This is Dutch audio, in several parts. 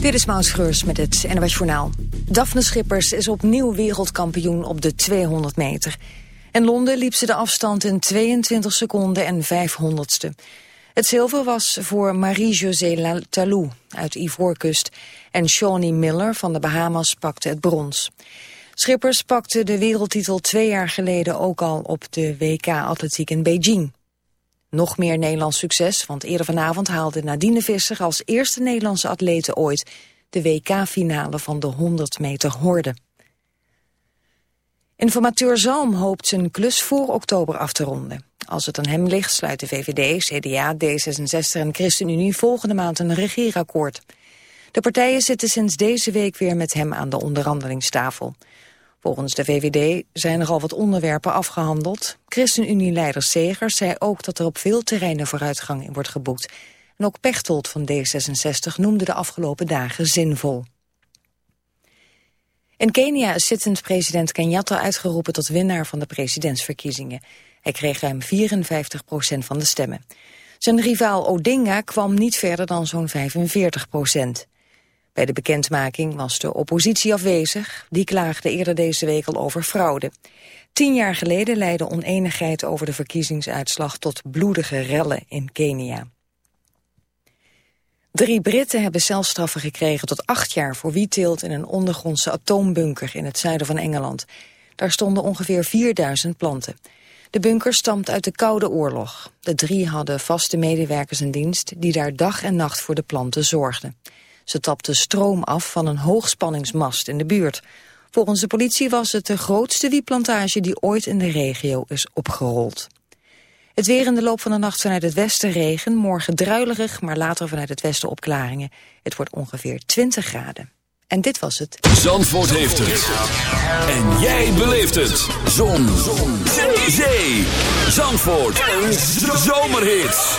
Dit is Maus met het NWS Journaal. Daphne Schippers is opnieuw wereldkampioen op de 200 meter. In Londen liep ze de afstand in 22 seconden en 500ste. Het zilver was voor Marie-José Talou uit Ivoorkust... en Shawnee Miller van de Bahamas pakte het brons. Schippers pakte de wereldtitel twee jaar geleden ook al op de WK-atletiek in Beijing. Nog meer Nederlands succes, want eerder vanavond haalde Nadine Visser als eerste Nederlandse atlete ooit de WK-finale van de 100 meter horde. Informateur Zalm hoopt zijn klus voor oktober af te ronden. Als het aan hem ligt sluiten VVD, CDA, D66 en ChristenUnie volgende maand een regeerakkoord. De partijen zitten sinds deze week weer met hem aan de onderhandelingstafel. Volgens de VVD zijn er al wat onderwerpen afgehandeld. ChristenUnie-leider Segers zei ook dat er op veel terreinen vooruitgang in wordt geboekt. En ook Pechtold van D66 noemde de afgelopen dagen zinvol. In Kenia is zittend president Kenyatta uitgeroepen tot winnaar van de presidentsverkiezingen. Hij kreeg ruim 54 procent van de stemmen. Zijn rivaal Odinga kwam niet verder dan zo'n 45 procent. Bij de bekendmaking was de oppositie afwezig. Die klaagde eerder deze week al over fraude. Tien jaar geleden leidde oneenigheid over de verkiezingsuitslag tot bloedige rellen in Kenia. Drie Britten hebben celstraffen gekregen tot acht jaar voor wietteelt in een ondergrondse atoombunker in het zuiden van Engeland. Daar stonden ongeveer 4000 planten. De bunker stamt uit de Koude Oorlog. De drie hadden vaste medewerkers in dienst die daar dag en nacht voor de planten zorgden. Ze tapte stroom af van een hoogspanningsmast in de buurt. Volgens de politie was het de grootste wietplantage die ooit in de regio is opgerold. Het weer in de loop van de nacht vanuit het westen regen. Morgen druilerig, maar later vanuit het westen opklaringen. Het wordt ongeveer 20 graden. En dit was het. Zandvoort heeft het. En jij beleeft het. Zon. Zon. Zee. Zandvoort. Een zomerhit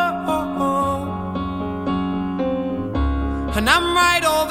I'm right over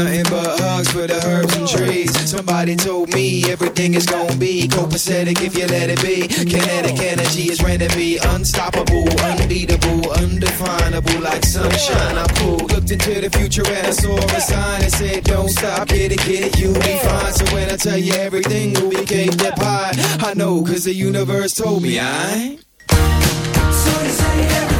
Nothing but hugs for the herbs and trees. Somebody told me everything is gonna be copacetic if you let it be. Kinetic energy is ready to be unstoppable, unbeatable, undefinable, like sunshine. I cool. Looked into the future and I saw a sign that said, Don't stop, get it, get it, you'll be fine. So when I tell you everything, we became that pie. I know, cause the universe told me I. So you say everything.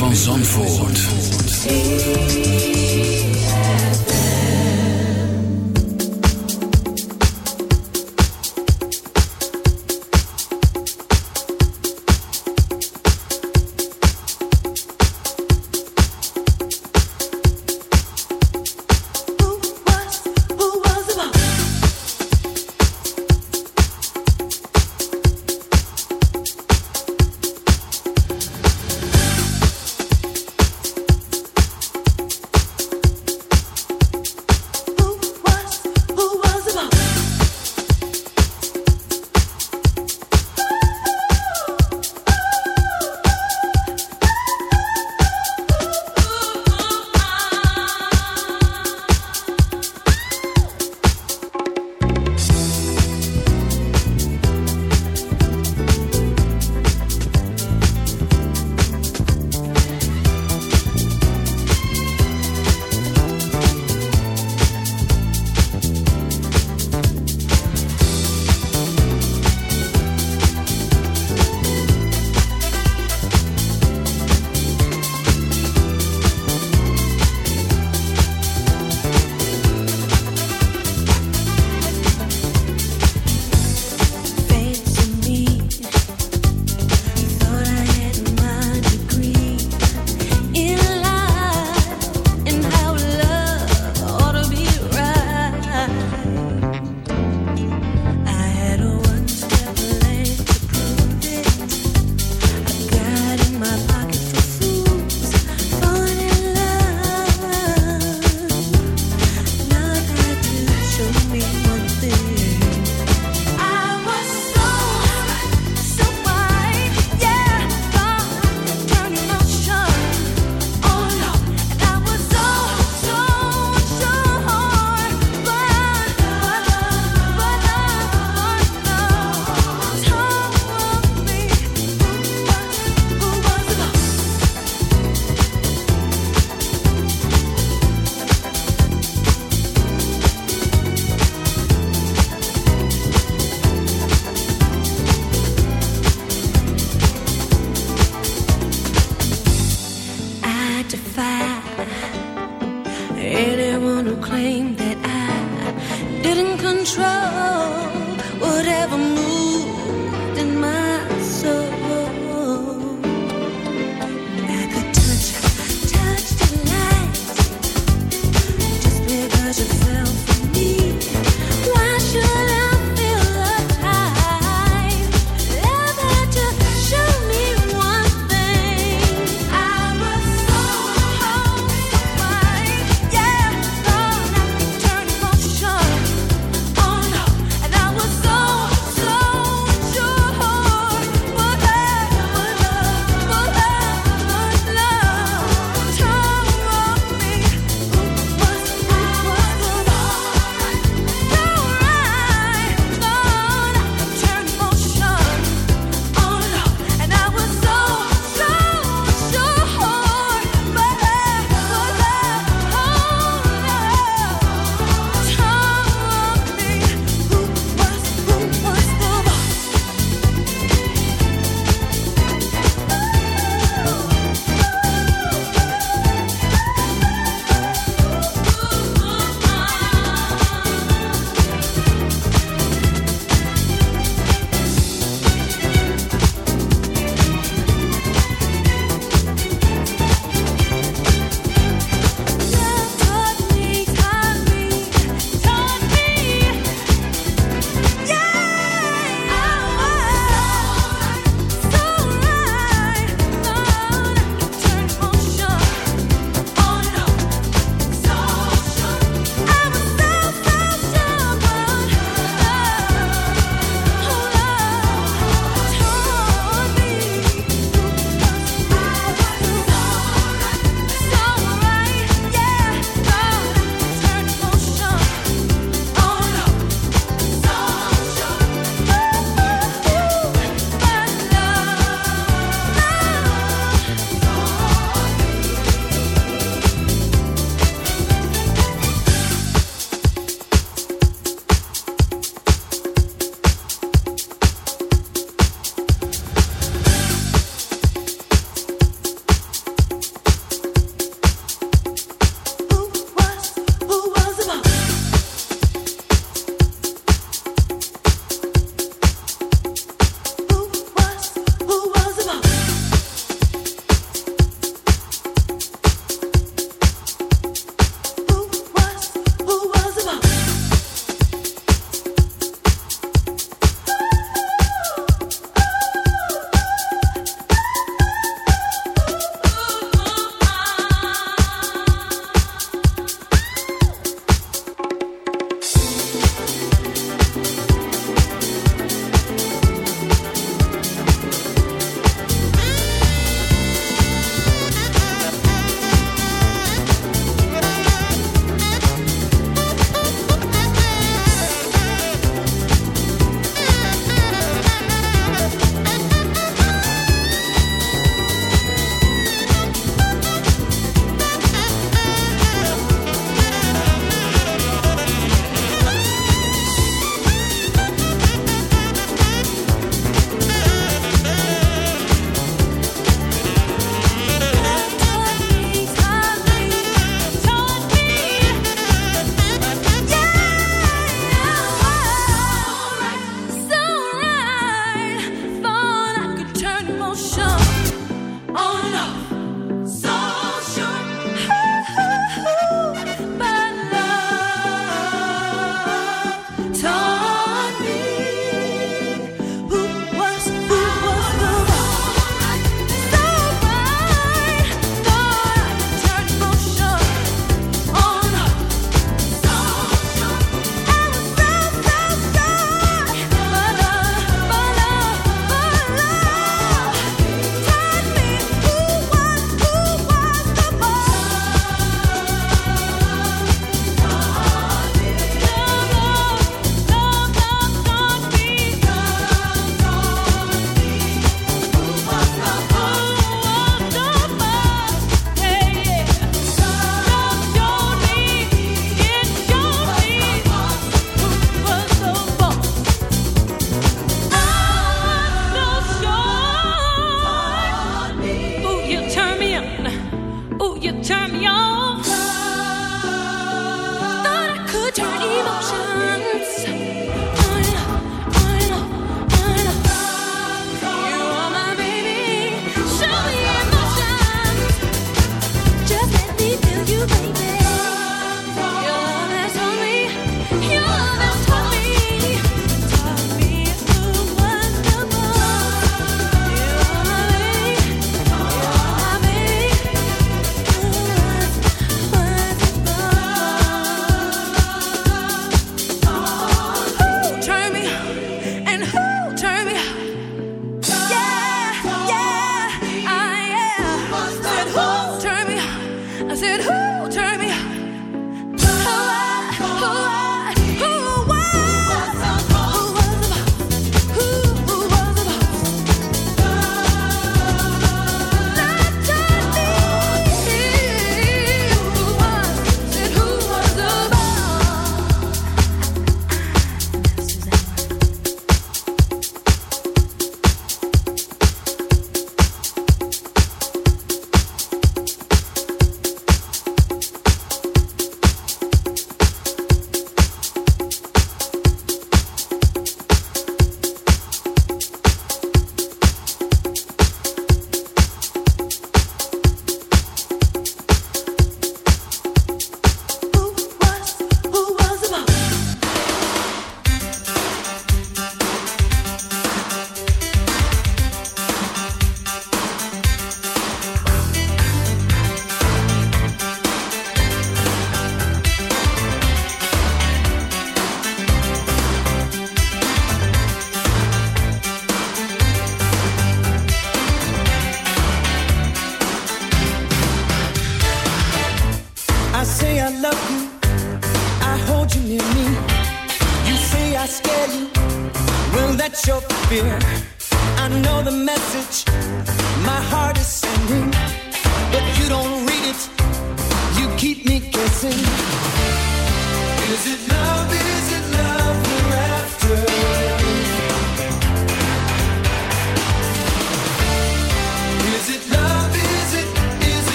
Van Zandvoort.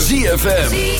ZFM.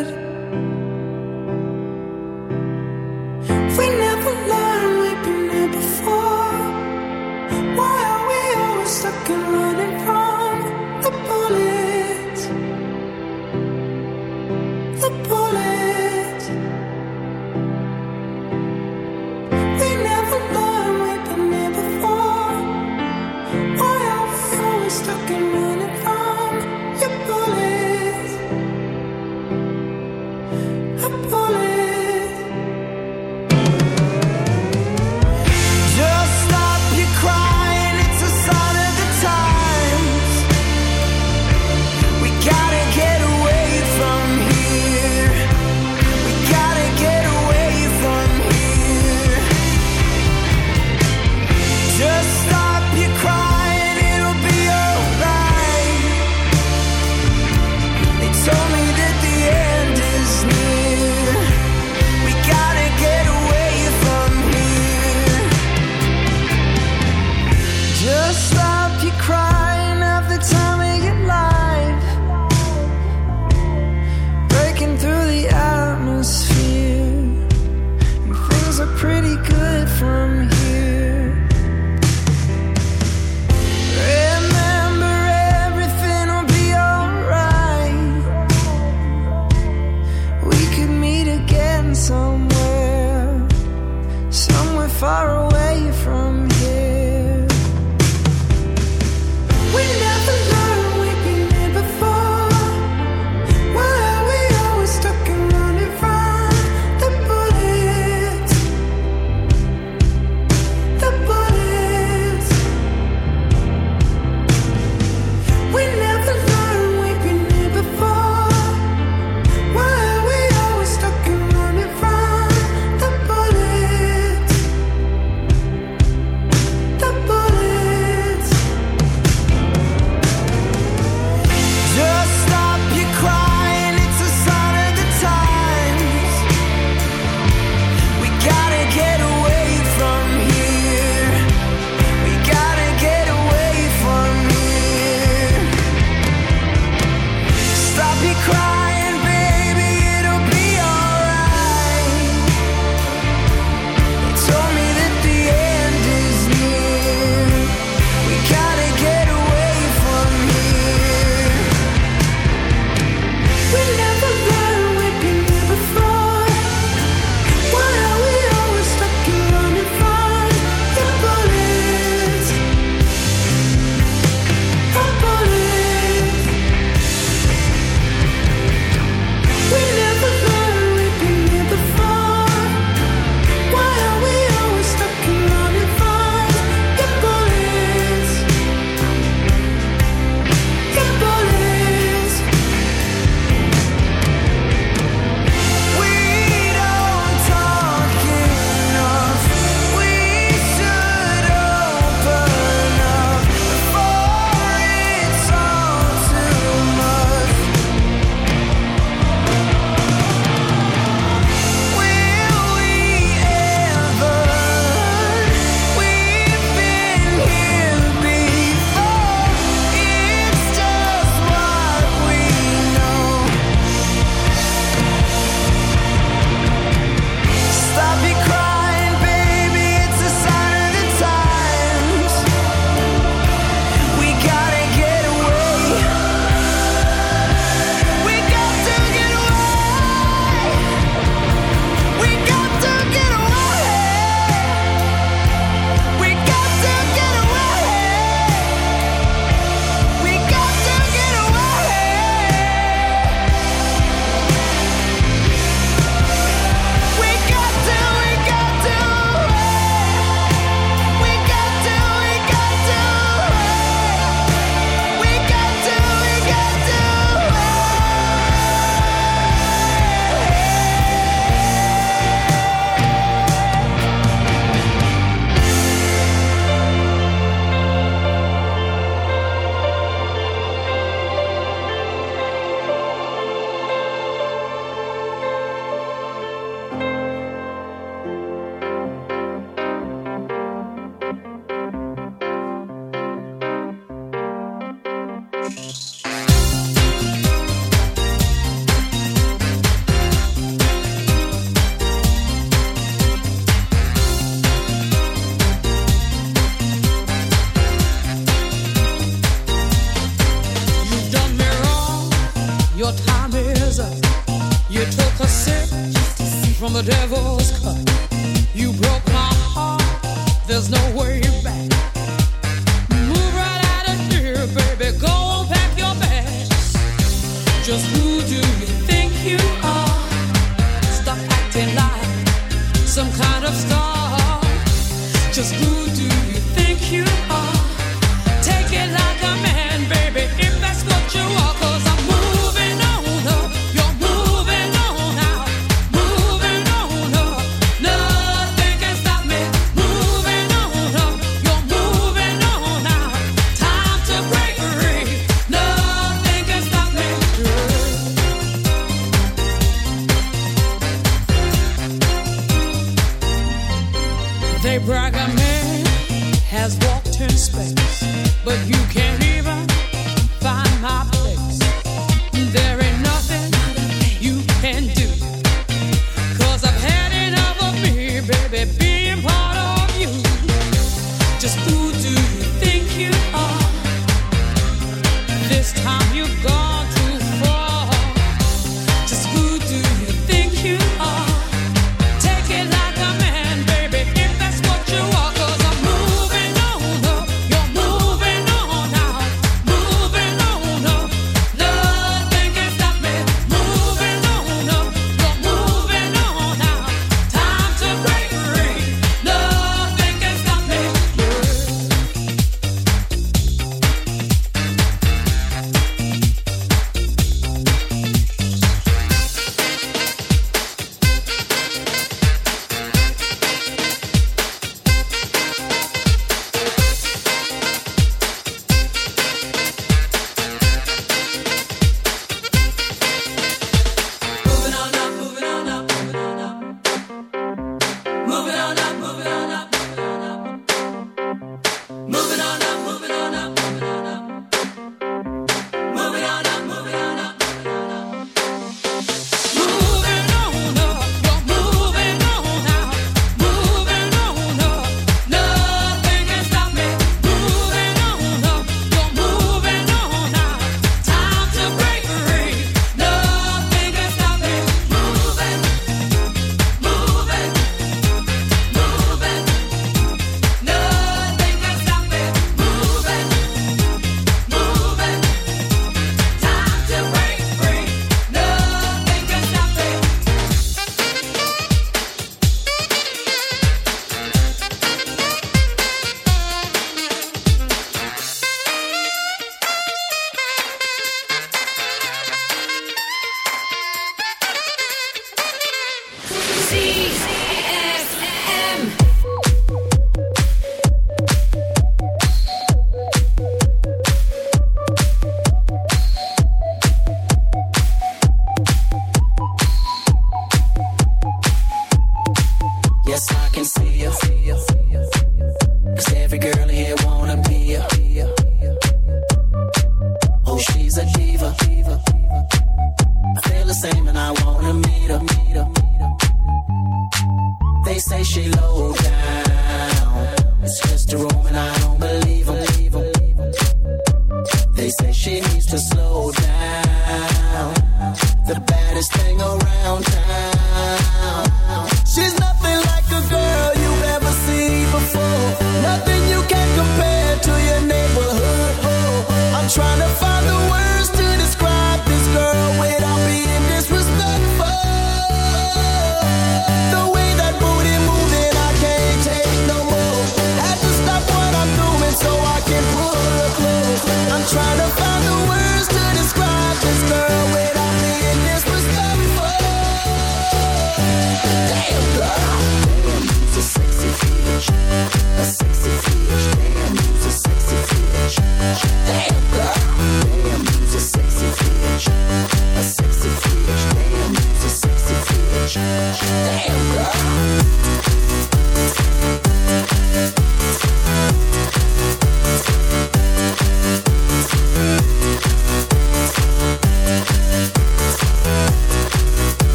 Just